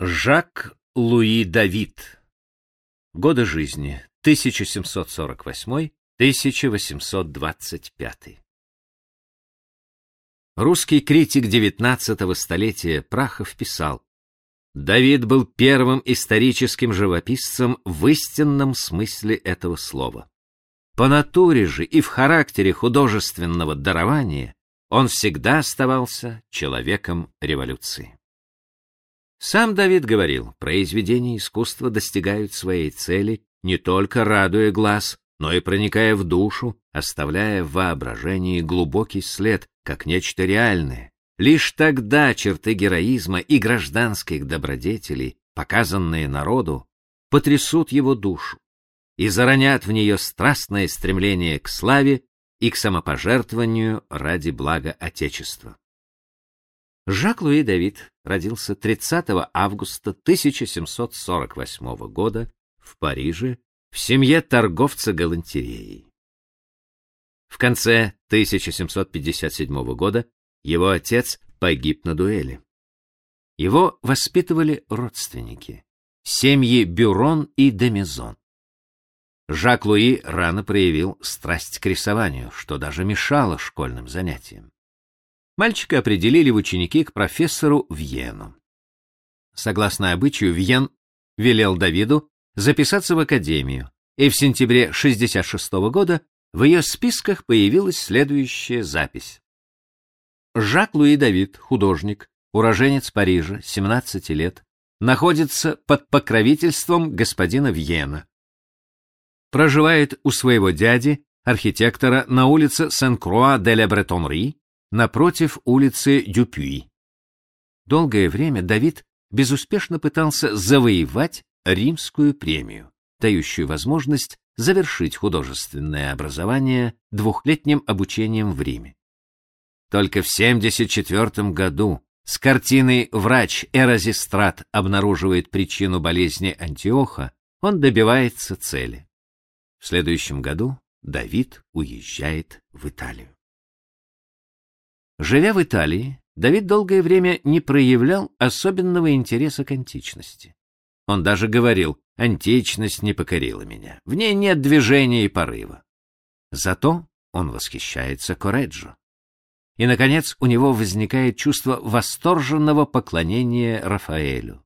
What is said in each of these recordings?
Жак Луи Давид. Годы жизни 1748-1825. Русский критик XIX столетия Прахов писал: Давид был первым историческим живописцем в истинном смысле этого слова. По натуре же и в характере художественного дарования он всегда оставался человеком революции. Сам Давид говорил, произведения искусства достигают своей цели не только радуя глаз, но и проникая в душу, оставляя в воображении глубокий след, как нечто реальное. Лишь тогда черты героизма и гражданских добродетелей, показанные народу, потрясут его душу и заронят в нее страстное стремление к славе и к самопожертвованию ради блага Отечества. Жак-Луи Давид родился 30 августа 1748 года в Париже в семье торговца галантереей. В конце 1757 года его отец погиб на дуэли. Его воспитывали родственники, семьи Бюрон и Демизон. Жак-Луи рано проявил страсть к рисованию, что даже мешало школьным занятиям. Мальчика определили в ученики к профессору Вьену. Согласно обычаю, Вьен велел Давиду записаться в академию, и в сентябре 66 -го года в ее списках появилась следующая запись. Жак-Луи Давид, художник, уроженец Парижа, 17 лет, находится под покровительством господина Вьена. Проживает у своего дяди, архитектора, на улице Сен-Круа-де-ля-Бретонри, напротив улицы Дюпюи. Долгое время Давид безуспешно пытался завоевать римскую премию, дающую возможность завершить художественное образование двухлетним обучением в Риме. Только в 74 году с картиной «Врач Эразистрат обнаруживает причину болезни Антиоха» он добивается цели. В следующем году Давид уезжает в Италию. Живя в Италии, Давид долгое время не проявлял особенного интереса к античности. Он даже говорил, античность не покорила меня, в ней нет движения и порыва. Зато он восхищается Кореджо. И, наконец, у него возникает чувство восторженного поклонения Рафаэлю.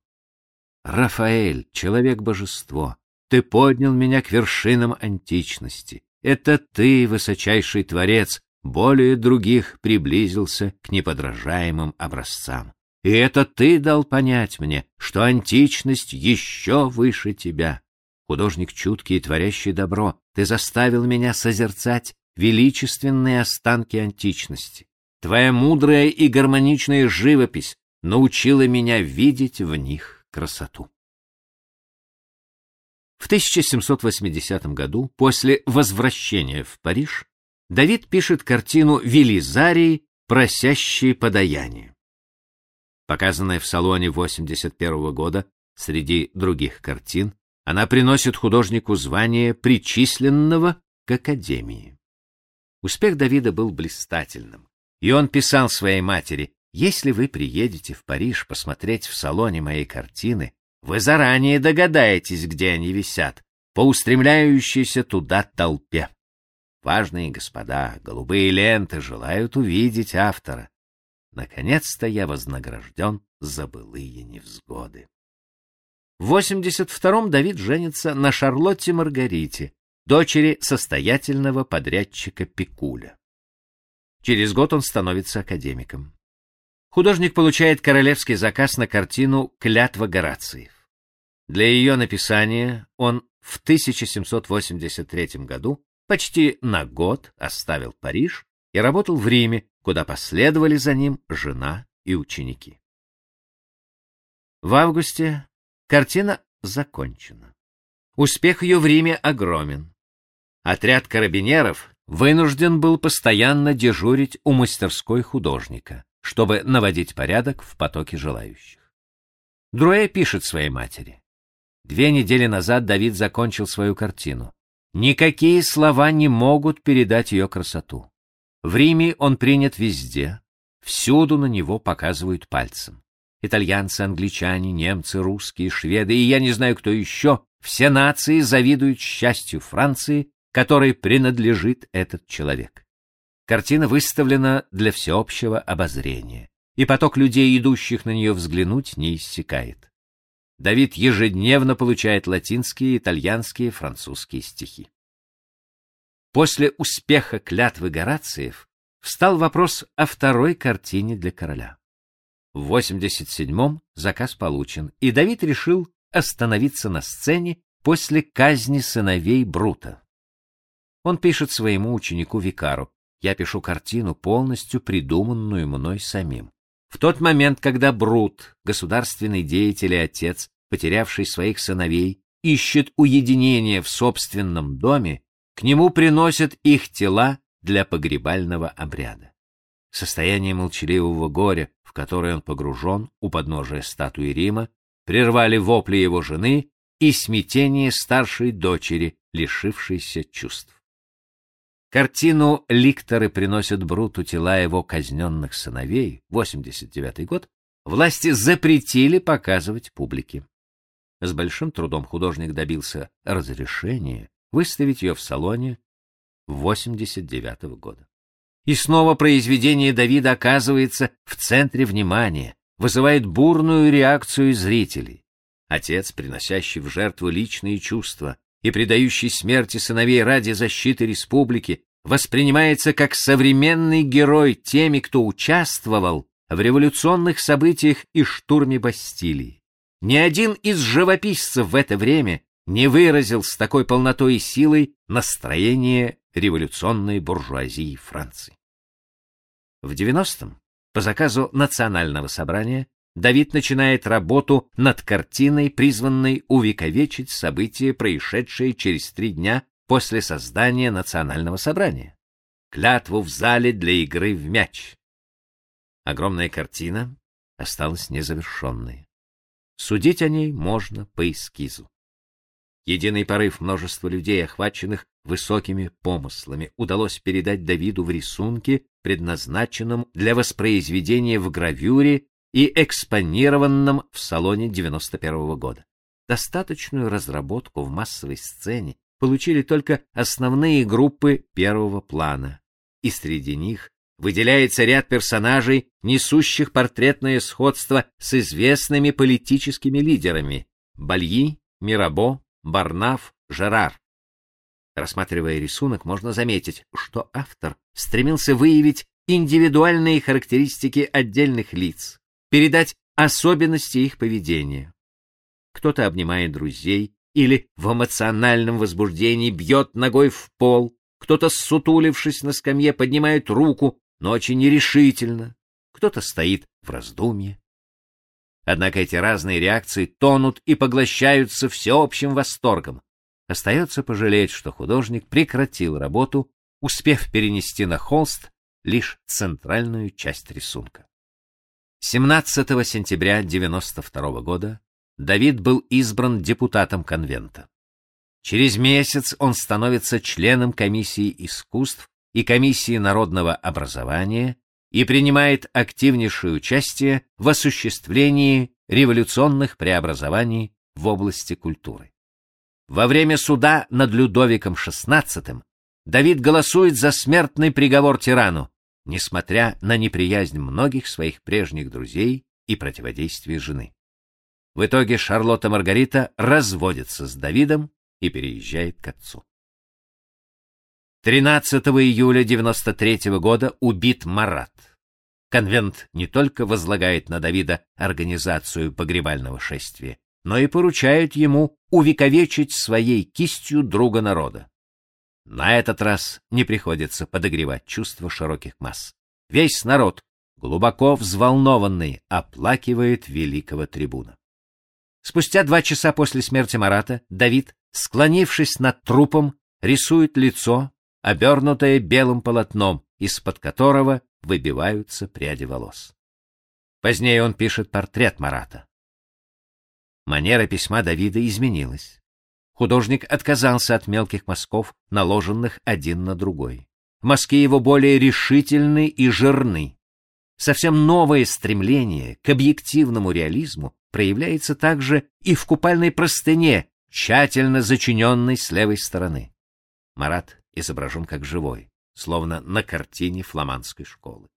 «Рафаэль, человек-божество, ты поднял меня к вершинам античности. Это ты, высочайший творец, более других приблизился к неподражаемым образцам. И это ты дал понять мне, что античность еще выше тебя. Художник чуткий и творящий добро, ты заставил меня созерцать величественные останки античности. Твоя мудрая и гармоничная живопись научила меня видеть в них красоту. В 1780 году, после возвращения в Париж, Давид пишет картину Велизарий, просящий подаяние. Показанная в салоне 81 года среди других картин, она приносит художнику звание причисленного к академии. Успех Давида был блистательным, и он писал своей матери: "Если вы приедете в Париж посмотреть в салоне моей картины, вы заранее догадаетесь, где они висят, по устремляющейся туда толпе. Важные господа, голубые ленты желают увидеть автора. Наконец-то я вознагражден за былые невзгоды. В 82-м Давид женится на Шарлотте Маргарите, дочери состоятельного подрядчика Пикуля. Через год он становится академиком. Художник получает королевский заказ на картину «Клятва Горациев». Для ее написания он в 1783 году почти на год оставил Париж и работал в Риме, куда последовали за ним жена и ученики. В августе картина закончена. Успех ее в Риме огромен. Отряд карабинеров вынужден был постоянно дежурить у мастерской художника, чтобы наводить порядок в потоке желающих. Друэ пишет своей матери. Две недели назад Давид закончил свою картину. Никакие слова не могут передать ее красоту. В Риме он принят везде, всюду на него показывают пальцем. итальянцы, англичане, немцы, русские, шведы и я не знаю кто еще, все нации завидуют счастью Франции, которой принадлежит этот человек. Картина выставлена для всеобщего обозрения, и поток людей, идущих на нее взглянуть, не иссякает. Давид ежедневно получает латинские, итальянские, французские стихи. После успеха клятвы Горациев встал вопрос о второй картине для короля. В 87-м заказ получен, и Давид решил остановиться на сцене после казни сыновей Брута. Он пишет своему ученику Викару: "Я пишу картину, полностью придуманную мной самим. В тот момент, когда Брут, государственный деятель и отец, потерявший своих сыновей, ищет уединения в собственном доме, к нему приносят их тела для погребального обряда. Состояние молчаливого горя, в которое он погружен у подножия статуи Рима, прервали вопли его жены и смятение старшей дочери, лишившейся чувств. Картину ликторы приносят Бруту тела его казненных сыновей, 89 год, власти запретили показывать публике. С большим трудом художник добился разрешения выставить ее в салоне 89 года. И снова произведение Давида оказывается в центре внимания, вызывает бурную реакцию зрителей. Отец, приносящий в жертву личные чувства и предающий смерти сыновей ради защиты республики, воспринимается как современный герой теми, кто участвовал в революционных событиях и штурме Бастилии. Ни один из живописцев в это время не выразил с такой полнотой и силой настроение революционной буржуазии Франции. В 90-м по заказу Национального собрания Давид начинает работу над картиной, призванной увековечить события, происшедшие через три дня после создания Национального собрания. Клятву в зале для игры в мяч. Огромная картина осталась незавершенной. Судить о ней можно по эскизу. Единый порыв множества людей, охваченных высокими помыслами, удалось передать Давиду в рисунке, предназначенном для воспроизведения в гравюре и экспонированном в салоне 91 -го года. Достаточную разработку в массовой сцене получили только основные группы первого плана, и среди них выделяется ряд персонажей, несущих портретное сходство с известными политическими лидерами: Бальи, Мирабо, Барнаф, Жерар. Рассматривая рисунок, можно заметить, что автор стремился выявить индивидуальные характеристики отдельных лиц, передать особенности их поведения. Кто-то обнимает друзей или в эмоциональном возбуждении бьет ногой в пол, кто-то, сутулившись на скамье, поднимает руку, но очень нерешительно, кто-то стоит в раздумье. Однако эти разные реакции тонут и поглощаются всеобщим восторгом. Остается пожалеть, что художник прекратил работу, успев перенести на холст лишь центральную часть рисунка. 17 сентября 92 года Давид был избран депутатом конвента. Через месяц он становится членом комиссии искусств и комиссии народного образования и принимает активнейшее участие в осуществлении революционных преобразований в области культуры. Во время суда над Людовиком XVI Давид голосует за смертный приговор тирану, несмотря на неприязнь многих своих прежних друзей и противодействие жены. В итоге Шарлотта Маргарита разводится с Давидом и переезжает к отцу. 13 июля 93 -го года убит Марат. Конвент не только возлагает на Давида организацию погребального шествия, но и поручает ему увековечить своей кистью друга народа. На этот раз не приходится подогревать чувства широких масс. Весь народ, глубоко взволнованный, оплакивает великого трибуна. Спустя два часа после смерти Марата Давид, склонившись над трупом, рисует лицо, обернутое белым полотном, из-под которого выбиваются пряди волос. Позднее он пишет портрет Марата. Манера письма Давида изменилась. Художник отказался от мелких мазков, наложенных один на другой. Мазки его более решительны и жирны. совсем новое стремление к объективному реализму проявляется также и в купальной простыне, тщательно зачиненной с левой стороны. Марат изображен как живой, словно на картине фламандской школы.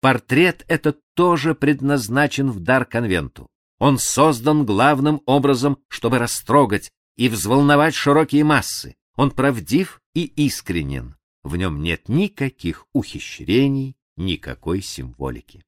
Портрет этот тоже предназначен в дар конвенту. Он создан главным образом, чтобы растрогать и взволновать широкие массы. Он правдив и искренен. В нем нет никаких ухищрений, никакой символики.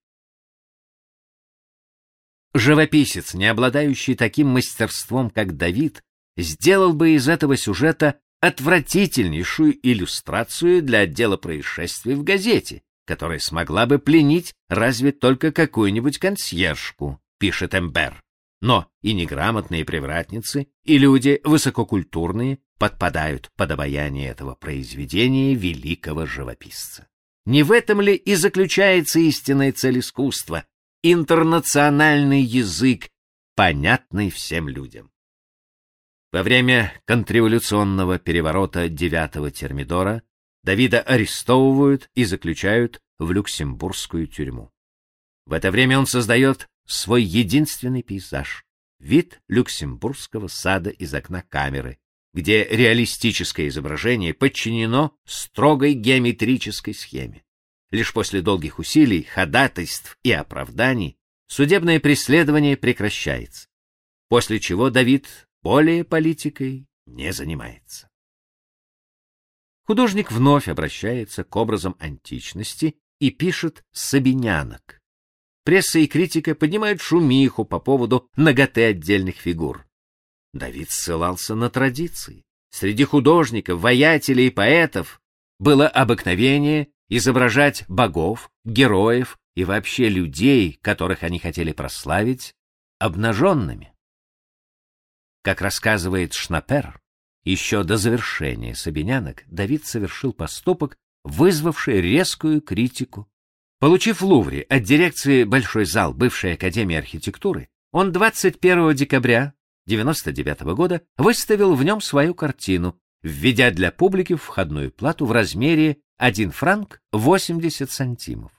Живописец, не обладающий таким мастерством, как Давид, сделал бы из этого сюжета отвратительнейшую иллюстрацию для отдела происшествий в газете, которая смогла бы пленить разве только какую-нибудь консьержку, пишет Эмбер. Но и неграмотные привратницы, и люди высококультурные подпадают под обаяние этого произведения великого живописца. Не в этом ли и заключается истинная цель искусства — интернациональный язык, понятный всем людям? Во время контрреволюционного переворота девятого Термидора Давида арестовывают и заключают в люксембургскую тюрьму. В это время он создает свой единственный пейзаж — вид люксембургского сада из окна камеры, где реалистическое изображение подчинено строгой геометрической схеме. Лишь после долгих усилий, ходатайств и оправданий судебное преследование прекращается, после чего Давид более политикой не занимается. Художник вновь обращается к образам античности и пишет «Сабинянок». Пресса и критика поднимают шумиху по поводу наготы отдельных фигур. Давид ссылался на традиции. Среди художников, воятелей и поэтов было обыкновение изображать богов, героев и вообще людей, которых они хотели прославить, обнаженными. Как рассказывает Шнапер, еще до завершения Собинянок Давид совершил поступок, вызвавший резкую критику. Получив в Лувре от дирекции Большой зал бывшей Академии архитектуры, он 21 декабря 99 -го года выставил в нем свою картину, введя для публики входную плату в размере 1 франк 80 сантимов.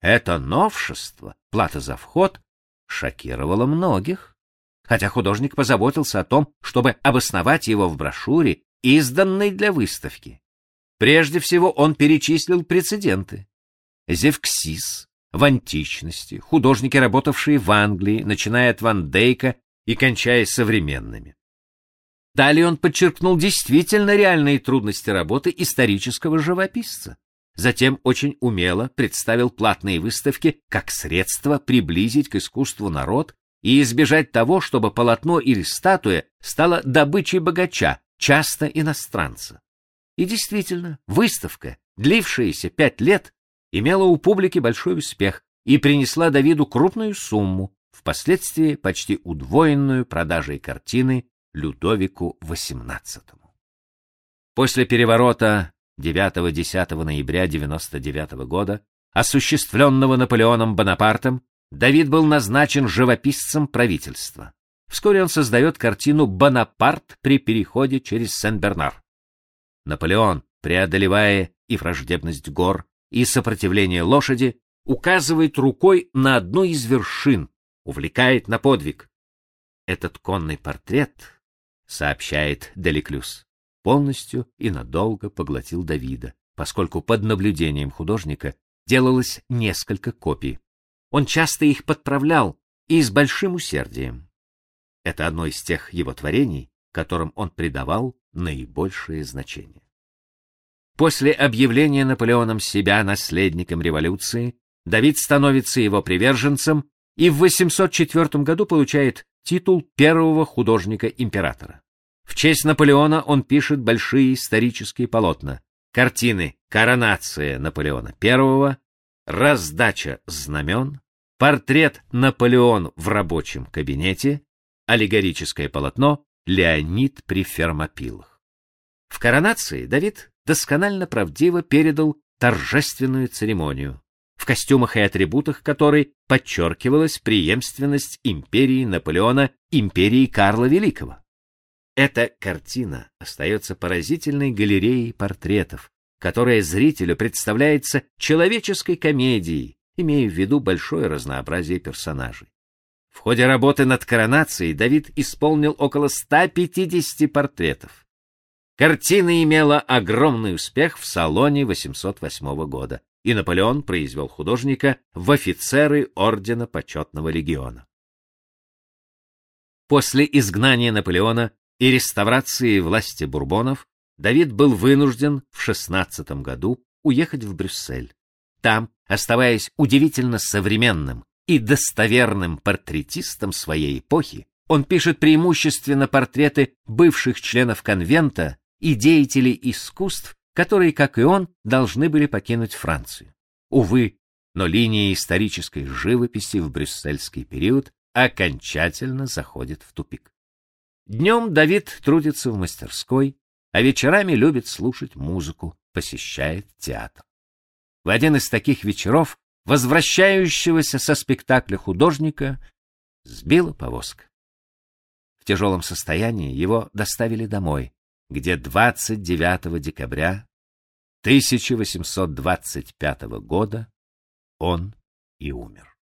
Это новшество, плата за вход, шокировало многих хотя художник позаботился о том, чтобы обосновать его в брошюре, изданной для выставки. Прежде всего он перечислил прецеденты. Зевксис в античности, художники, работавшие в Англии, начиная от Ван Дейка и кончая современными. Далее он подчеркнул действительно реальные трудности работы исторического живописца. Затем очень умело представил платные выставки как средство приблизить к искусству народ и избежать того, чтобы полотно или статуя стало добычей богача, часто иностранца. И действительно, выставка, длившаяся пять лет, имела у публики большой успех и принесла Давиду крупную сумму, впоследствии почти удвоенную продажей картины Людовику XVIII. После переворота 9-10 ноября 99 года, осуществленного Наполеоном Бонапартом, Давид был назначен живописцем правительства. Вскоре он создает картину «Бонапарт при переходе через Сен-Бернар». Наполеон, преодолевая и враждебность гор, и сопротивление лошади, указывает рукой на одну из вершин, увлекает на подвиг. Этот конный портрет, сообщает Деликлюс, полностью и надолго поглотил Давида, поскольку под наблюдением художника делалось несколько копий. Он часто их подправлял и с большим усердием. Это одно из тех его творений, которым он придавал наибольшее значение. После объявления Наполеоном себя наследником революции, Давид становится его приверженцем и в 804 году получает титул первого художника-императора. В честь Наполеона он пишет большие исторические полотна, картины «Коронация Наполеона I», раздача знамен, портрет Наполеон в рабочем кабинете, аллегорическое полотно Леонид при Фермопилах. В коронации Давид досконально правдиво передал торжественную церемонию, в костюмах и атрибутах которой подчеркивалась преемственность империи Наполеона империи Карла Великого. Эта картина остается поразительной галереей портретов, которая зрителю представляется человеческой комедией, имея в виду большое разнообразие персонажей. В ходе работы над коронацией Давид исполнил около 150 портретов. Картина имела огромный успех в салоне 808 года, и Наполеон произвел художника в офицеры ордена почетного легиона. После изгнания Наполеона и реставрации власти бурбонов Давид был вынужден в 16 году уехать в Брюссель. Там, оставаясь удивительно современным и достоверным портретистом своей эпохи, он пишет преимущественно портреты бывших членов конвента и деятелей искусств, которые, как и он, должны были покинуть Францию. Увы, но линия исторической живописи в брюссельский период окончательно заходит в тупик. Днем Давид трудится в мастерской, а вечерами любит слушать музыку, посещает театр. В один из таких вечеров возвращающегося со спектакля художника сбила повозка. В тяжелом состоянии его доставили домой, где 29 декабря 1825 года он и умер.